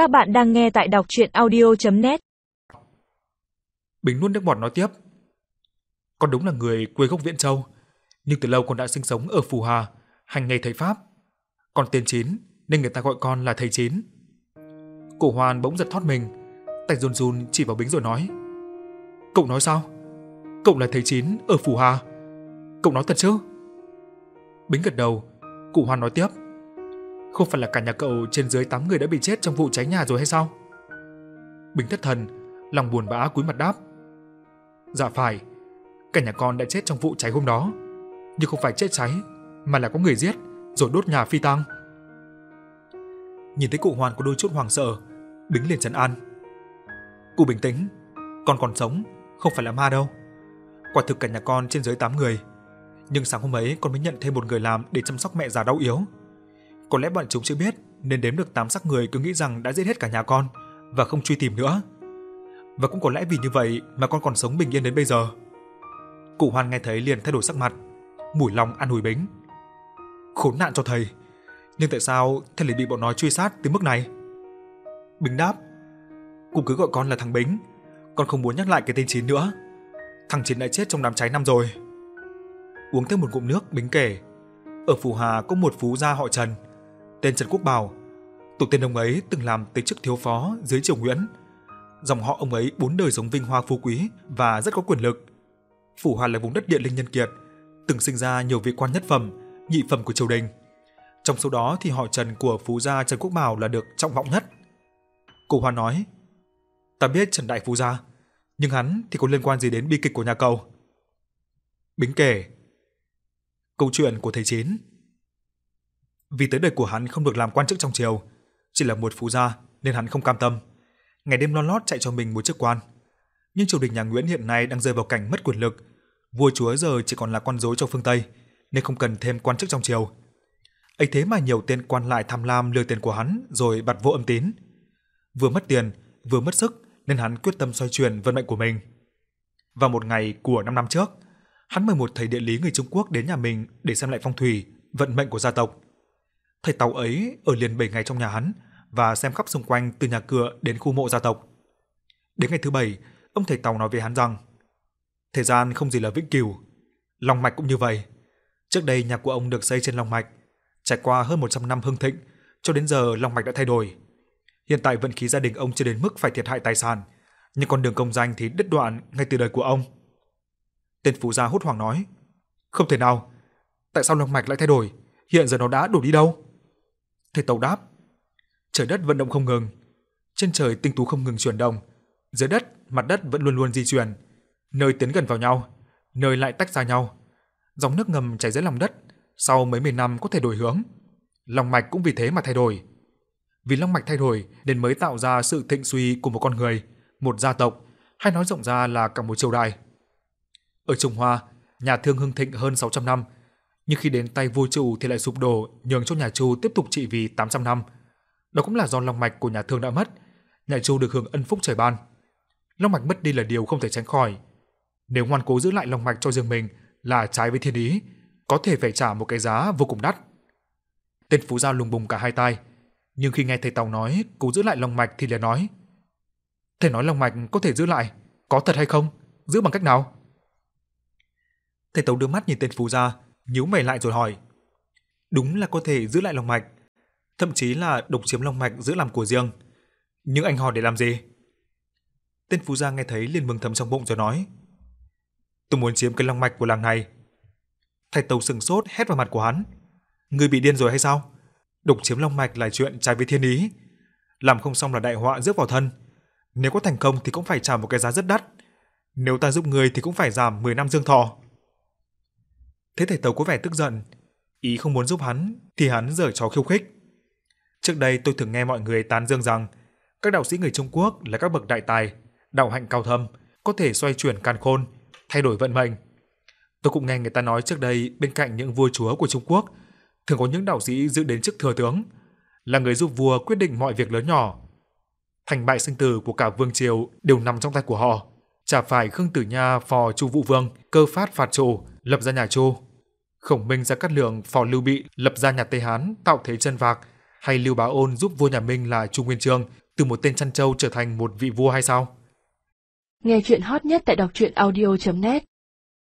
Các bạn đang nghe tại đọc chuyện audio.net Bình nuốt nước bọt nói tiếp. Con đúng là người quê gốc Viễn Châu, nhưng từ lâu con đã sinh sống ở Phù Hà, hành nghề thầy Pháp. Con tên Chín, nên người ta gọi con là thầy Chín. Cổ Hoan bỗng giật thoát mình, tay run run chỉ vào Bính rồi nói. Cậu nói sao? Cậu là thầy Chín ở Phù Hà. Cậu nói thật chứ? Bính gật đầu, cụ Hoan nói tiếp. Không phải là cả nhà cậu trên dưới 8 người đã bị chết trong vụ cháy nhà rồi hay sao? Bình thất thần, lòng buồn bã cúi mặt đáp. Dạ phải, cả nhà con đã chết trong vụ cháy hôm đó, nhưng không phải chết cháy, mà là có người giết rồi đốt nhà phi tang. Nhìn thấy cụ hoàn có đôi chút hoảng sợ, Bính liền trấn an. Cụ bình tĩnh, con còn sống, không phải là ma đâu. Quả thực cả nhà con trên dưới 8 người, nhưng sáng hôm ấy con mới nhận thêm một người làm để chăm sóc mẹ già đau yếu. Có lẽ bọn chúng chưa biết nên đếm được 8 xác người cứ nghĩ rằng đã giết hết cả nhà con và không truy tìm nữa. Và cũng có lẽ vì như vậy mà con còn sống bình yên đến bây giờ. Cụ Hoan nghe thấy liền thay đổi sắc mặt, mủi lòng ăn ủi Bính. Khốn nạn cho thầy, nhưng tại sao thầy lại bị bọn nó truy sát tới mức này? Bính đáp, cụ cứ gọi con là thằng Bính, con không muốn nhắc lại cái tên Chín nữa. Thằng Chín đã chết trong đám cháy năm rồi. Uống thêm một ngụm nước, Bính kể, ở Phù Hà có một phú gia họ Trần, tên Trần Quốc Bảo. Tổ tiên ông ấy từng làm tới chức thiếu phó dưới triều Nguyễn. Dòng họ ông ấy bốn đời sống vinh hoa phú quý và rất có quyền lực. Phủ hoàn là vùng đất địa linh nhân kiệt, từng sinh ra nhiều vị quan nhất phẩm, nhị phẩm của triều đình. Trong số đó thì họ Trần của phú gia Trần Quốc Bảo là được trọng vọng nhất. Cổ Hoa nói, ta biết Trần Đại Phú gia, nhưng hắn thì có liên quan gì đến bi kịch của nhà cậu? Bính kể, câu chuyện của thầy Chín. Vì tới đời của hắn không được làm quan chức trong triều, chỉ là một phú gia nên hắn không cam tâm. Ngày đêm lo lót chạy cho mình một chức quan. Nhưng triều đình nhà Nguyễn hiện nay đang rơi vào cảnh mất quyền lực, vua chúa giờ chỉ còn là con rối cho phương Tây, nên không cần thêm quan chức trong triều. ấy thế mà nhiều tên quan lại tham lam lừa tiền của hắn rồi bật vô âm tín. Vừa mất tiền, vừa mất sức nên hắn quyết tâm xoay chuyển vận mệnh của mình. Vào một ngày của 5 năm trước, hắn mời một thầy địa lý người Trung Quốc đến nhà mình để xem lại phong thủy, vận mệnh của gia tộc. Thầy Tàu ấy ở liền 7 ngày trong nhà hắn và xem khắp xung quanh từ nhà cửa đến khu mộ gia tộc. Đến ngày thứ bảy, ông thầy Tàu nói với hắn rằng thời gian không gì là vĩnh cửu, long mạch cũng như vậy. Trước đây nhà của ông được xây trên long mạch, trải qua hơn 100 năm hưng thịnh, cho đến giờ long mạch đã thay đổi. Hiện tại vận khí gia đình ông chưa đến mức phải thiệt hại tài sản, nhưng con đường công danh thì đứt đoạn ngay từ đời của ông. Tên phú gia hốt hoảng nói, không thể nào, tại sao long mạch lại thay đổi? Hiện giờ nó đã đổ đi đâu? Thầy Tàu đáp, trời đất vận động không ngừng, trên trời tinh tú không ngừng chuyển động, dưới đất mặt đất vẫn luôn luôn di chuyển, nơi tiến gần vào nhau, nơi lại tách ra nhau. Dòng nước ngầm chảy dưới lòng đất, sau mấy mươi năm có thể đổi hướng. lòng mạch cũng vì thế mà thay đổi. Vì long mạch thay đổi nên mới tạo ra sự thịnh suy của một con người, một gia tộc, hay nói rộng ra là cả một triều đại. Ở Trung Hoa, nhà Thương hưng thịnh hơn 600 năm, nhưng khi đến tay vua Chu thì lại sụp đổ, nhường cho nhà Chu tiếp tục trị vì 800 năm. Đó cũng là do long mạch của nhà Thương đã mất, nhà Chu được hưởng ân phúc trời ban. Long mạch mất đi là điều không thể tránh khỏi. Nếu ngoan cố giữ lại long mạch cho riêng mình là trái với thiên ý, có thể phải trả một cái giá vô cùng đắt. Tên phú gia lùng bùng cả hai tay, nhưng khi nghe thầy Tàu nói cố giữ lại long mạch thì liền nói: "Thầy nói long mạch có thể giữ lại, có thật hay không? Giữ bằng cách nào?" Thầy Tàu đưa mắt nhìn tên phú gia, nhíu mày lại rồi hỏi. Đúng là có thể giữ lại long mạch, thậm chí là độc chiếm long mạch giữ làm của riêng. Nhưng anh hỏi để làm gì? Tên phú gia nghe thấy liền mừng thầm trong bụng rồi nói. Tôi muốn chiếm cái long mạch của làng này. thạch Tàu sừng sốt hét vào mặt của hắn. Ngươi bị điên rồi hay sao? Độc chiếm long mạch là chuyện trái với thiên ý. Làm không xong là đại họa rước vào thân. Nếu có thành công thì cũng phải trả một cái giá rất đắt. Nếu ta giúp người thì cũng phải giảm 10 năm dương thọ. Thế thầy Tàu có vẻ tức giận, ý không muốn giúp hắn thì hắn giở trò khiêu khích. Trước đây tôi thường nghe mọi người tán dương rằng các đạo sĩ người Trung Quốc là các bậc đại tài, đạo hạnh cao thâm, có thể xoay chuyển càn khôn, thay đổi vận mệnh. Tôi cũng nghe người ta nói trước đây bên cạnh những vua chúa của Trung Quốc thường có những đạo sĩ giữ đến chức thừa tướng, là người giúp vua quyết định mọi việc lớn nhỏ. Thành bại sinh tử của cả vương triều đều nằm trong tay của họ. Chả phải Khương Tử Nha phò Chu Vũ Vương cơ phát phạt chủ, lập ra nhà Chu. Khổng Minh ra cắt lượng phò Lưu Bị lập ra nhà Tây Hán tạo thế chân vạc, hay Lưu Bá Ôn giúp vua nhà Minh là Chu Nguyên Chương từ một tên chăn trâu trở thành một vị vua hay sao? Nghe chuyện hot nhất tại đọc truyện audio.net